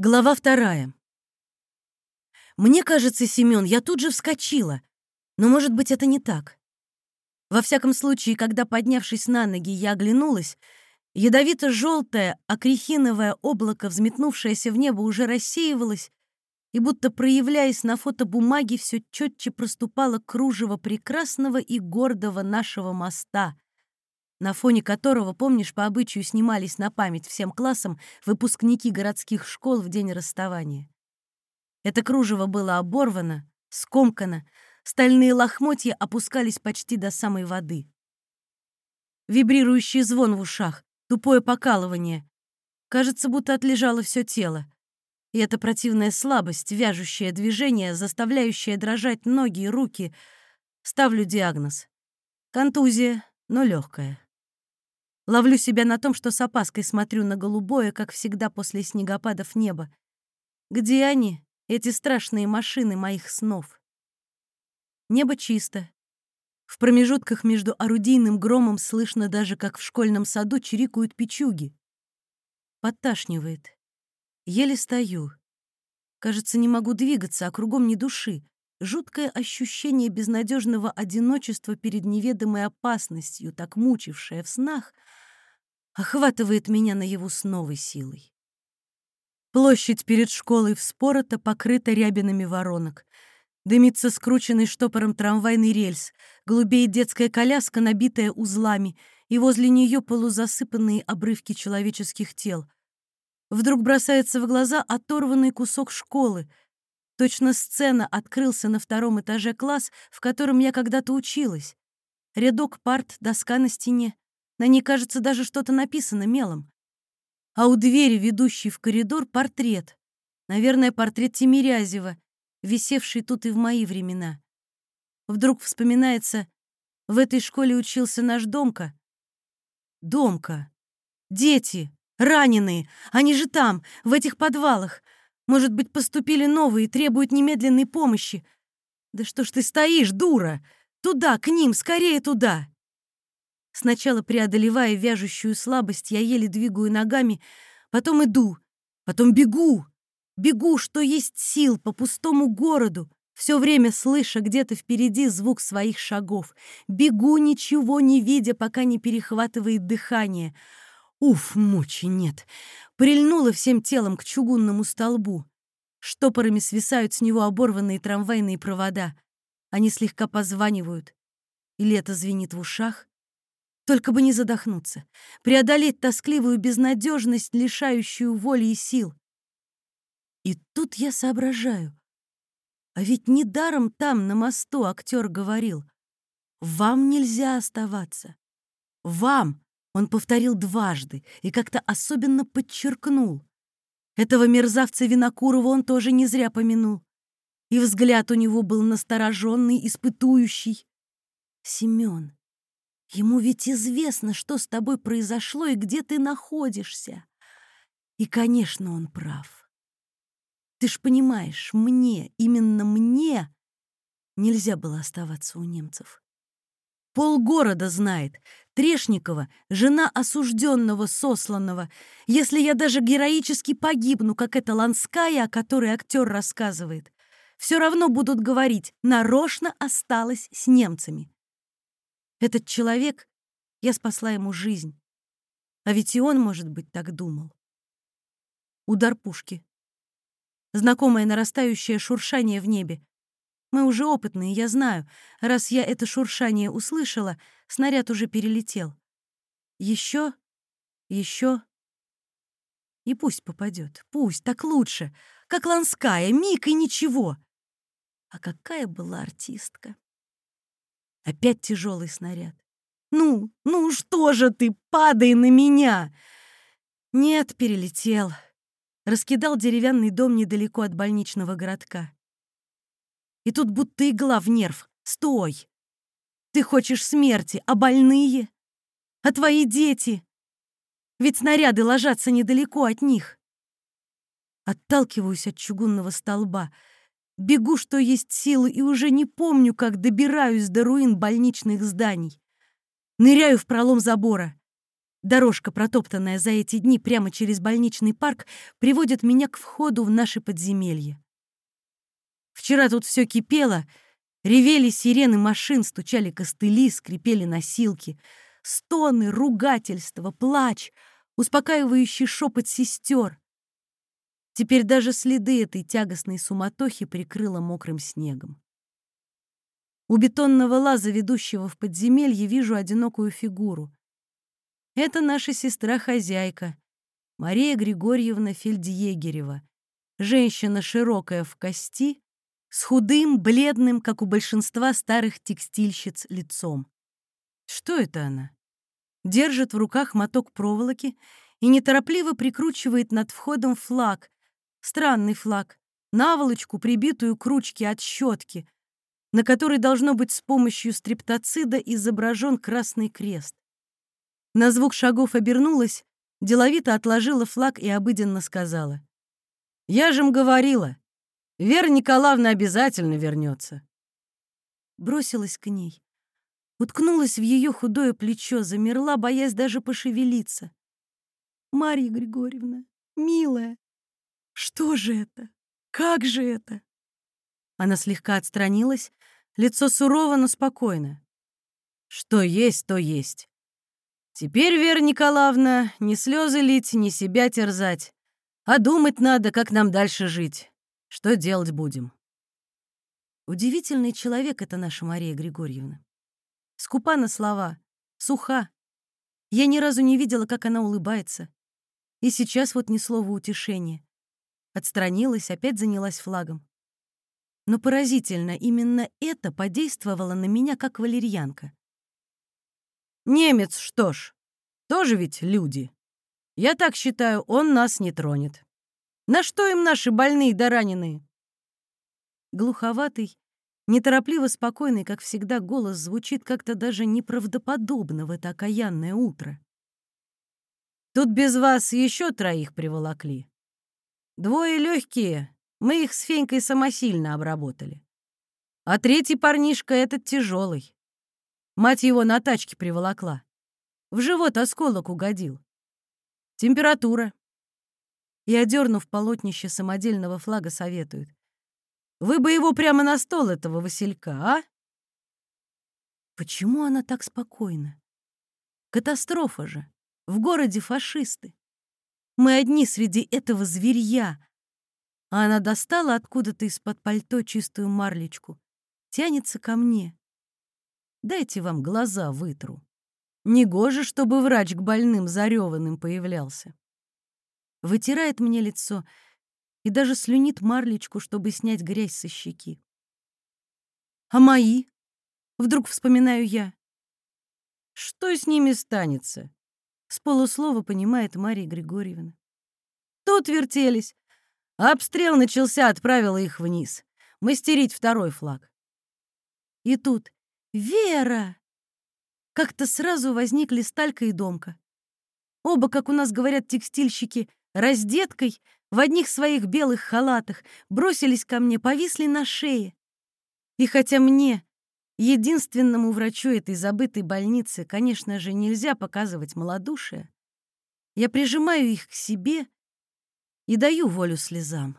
Глава вторая. Мне кажется, Семен, я тут же вскочила. Но, может быть, это не так. Во всяком случае, когда, поднявшись на ноги, я оглянулась, ядовито-желтое, акрихиновое облако, взметнувшееся в небо, уже рассеивалось, и, будто проявляясь на фотобумаге, все четче проступало кружево прекрасного и гордого нашего моста — на фоне которого, помнишь, по обычаю снимались на память всем классам выпускники городских школ в день расставания. Это кружево было оборвано, скомкано, стальные лохмотья опускались почти до самой воды. Вибрирующий звон в ушах, тупое покалывание. Кажется, будто отлежало все тело. И эта противная слабость, вяжущее движение, заставляющее дрожать ноги и руки. Ставлю диагноз. Контузия, но легкая. Ловлю себя на том, что с опаской смотрю на голубое, как всегда после снегопадов небо. Где они, эти страшные машины моих снов? Небо чисто. В промежутках между орудийным громом слышно даже, как в школьном саду чирикают печуги. Подташнивает. Еле стою. Кажется, не могу двигаться, а кругом ни души. Жуткое ощущение безнадежного одиночества перед неведомой опасностью, так мучившее в снах — охватывает меня наяву с новой силой. Площадь перед школой вспорота покрыта рябинами воронок. Дымится скрученный штопором трамвайный рельс, голубеет детская коляска, набитая узлами, и возле нее полузасыпанные обрывки человеческих тел. Вдруг бросается в глаза оторванный кусок школы. Точно сцена открылся на втором этаже класс, в котором я когда-то училась. Рядок парт, доска на стене. На ней, кажется, даже что-то написано мелом. А у двери, ведущей в коридор, портрет. Наверное, портрет Тимирязева, висевший тут и в мои времена. Вдруг вспоминается, в этой школе учился наш Домка. Домка. Дети, раненые, они же там, в этих подвалах. Может быть, поступили новые и требуют немедленной помощи. Да что ж ты стоишь, дура? Туда, к ним, скорее туда. Сначала преодолевая вяжущую слабость, я еле двигаю ногами, потом иду, потом бегу. Бегу, что есть сил, по пустому городу, все время слыша где-то впереди звук своих шагов. Бегу, ничего не видя, пока не перехватывает дыхание. Уф, мочи нет. Прильнула всем телом к чугунному столбу. Штопорами свисают с него оборванные трамвайные провода. Они слегка позванивают. Или это звенит в ушах? Только бы не задохнуться, преодолеть тоскливую безнадежность, лишающую воли и сил. И тут я соображаю. А ведь недаром там, на мосту, актер говорил, «Вам нельзя оставаться». «Вам», — он повторил дважды и как-то особенно подчеркнул. Этого мерзавца Винокурова он тоже не зря помянул. И взгляд у него был настороженный, испытующий. «Семен, Ему ведь известно, что с тобой произошло и где ты находишься. И, конечно, он прав. Ты ж понимаешь, мне, именно мне, нельзя было оставаться у немцев. Полгорода знает. Трешникова — жена осужденного, сосланного. Если я даже героически погибну, как эта Ланская, о которой актер рассказывает, все равно будут говорить, нарочно осталась с немцами. Этот человек, я спасла ему жизнь. А ведь и он, может быть, так думал. Удар пушки. Знакомое нарастающее шуршание в небе. Мы уже опытные, я знаю. Раз я это шуршание услышала, снаряд уже перелетел. Еще, еще. И пусть попадет, пусть, так лучше. Как Ланская, миг и ничего. А какая была артистка. Опять тяжелый снаряд. «Ну, ну что же ты, падай на меня!» Нет, перелетел. Раскидал деревянный дом недалеко от больничного городка. И тут будто игла в нерв. «Стой! Ты хочешь смерти, а больные? А твои дети? Ведь снаряды ложатся недалеко от них». Отталкиваюсь от чугунного столба — Бегу, что есть силы, и уже не помню, как добираюсь до руин больничных зданий. Ныряю в пролом забора. Дорожка, протоптанная за эти дни прямо через больничный парк, приводит меня к входу в наше подземелье. Вчера тут все кипело, ревели сирены машин, стучали костыли, скрипели носилки, стоны, ругательства, плач, успокаивающий шепот сестер. Теперь даже следы этой тягостной суматохи прикрыло мокрым снегом. У бетонного лаза, ведущего в подземелье, вижу одинокую фигуру. Это наша сестра-хозяйка, Мария Григорьевна Фельдъегерева. Женщина широкая в кости, с худым, бледным, как у большинства старых текстильщиц, лицом. Что это она? Держит в руках моток проволоки и неторопливо прикручивает над входом флаг. Странный флаг, наволочку, прибитую к ручке от щетки, на которой должно быть с помощью стриптоцида изображен красный крест. На звук шагов обернулась, деловито отложила флаг и обыденно сказала. «Я же им говорила, Вера Николаевна обязательно вернется. Бросилась к ней, уткнулась в ее худое плечо, замерла, боясь даже пошевелиться. «Марья Григорьевна, милая, что же это? Как же это?» Она слегка отстранилась, лицо сурово, но спокойно. «Что есть, то есть. Теперь, Вера Николаевна, не слезы лить, не себя терзать, а думать надо, как нам дальше жить. Что делать будем?» Удивительный человек это наша Мария Григорьевна. Скупа на слова, суха. Я ни разу не видела, как она улыбается. И сейчас вот ни слова утешения. Отстранилась, опять занялась флагом. Но поразительно, именно это подействовало на меня как валерьянка. Немец, что ж, тоже ведь люди. Я так считаю, он нас не тронет. На что им наши больные да раненые? Глуховатый, неторопливо спокойный, как всегда, голос звучит как-то даже неправдоподобно в это окаянное утро. Тут без вас еще троих приволокли. Двое легкие, мы их с Фенькой самосильно обработали. А третий парнишка этот тяжелый. Мать его на тачке приволокла. В живот осколок угодил. Температура. И, одернув полотнище самодельного флага, советует. Вы бы его прямо на стол этого Василька, а? Почему она так спокойна? Катастрофа же. В городе фашисты. Мы одни среди этого зверья. А она достала откуда-то из-под пальто чистую марлечку. Тянется ко мне. Дайте вам глаза вытру. Негоже, чтобы врач к больным зареванным появлялся. Вытирает мне лицо и даже слюнит марлечку, чтобы снять грязь со щеки. А мои? Вдруг вспоминаю я. Что с ними станется? С полуслова понимает Мария Григорьевна. Тут вертелись. Обстрел начался, отправила их вниз. Мастерить второй флаг. И тут «Вера!» Как-то сразу возникли Сталька и Домка. Оба, как у нас говорят текстильщики, раздеткой, в одних своих белых халатах, бросились ко мне, повисли на шее. И хотя мне, единственному врачу этой забытой больницы, конечно же, нельзя показывать малодушие, я прижимаю их к себе и даю волю слезам.